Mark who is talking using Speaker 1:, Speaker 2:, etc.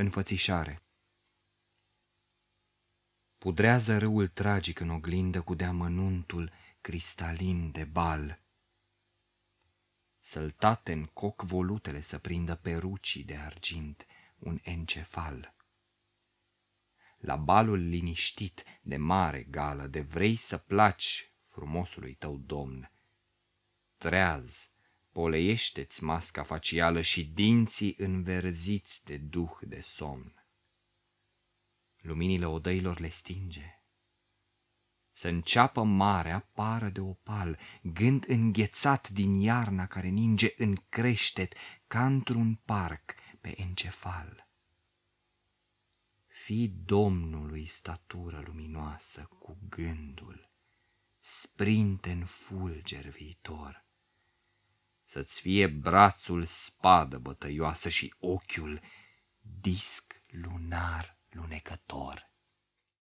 Speaker 1: Înfățișare Pudrează râul tragic în oglindă cu deamănuntul cristalin de bal. Săltate în coc volutele să prindă perucii de argint un encefal. La balul liniștit de mare gală de vrei să placi frumosului tău domn, treaz, poleiește-ți masca facială și dinții înverziți de duh de somn. Luminile odăilor le stinge. Să înceapă marea pară de opal, gând înghețat din iarna care ninge în creștet ca într-un parc pe encefal. Fii Domnului statură luminoasă cu gândul, sprinte în fulger viitor, să-ți fie brațul spadă bătăioasă și ochiul disc lunar lunecător.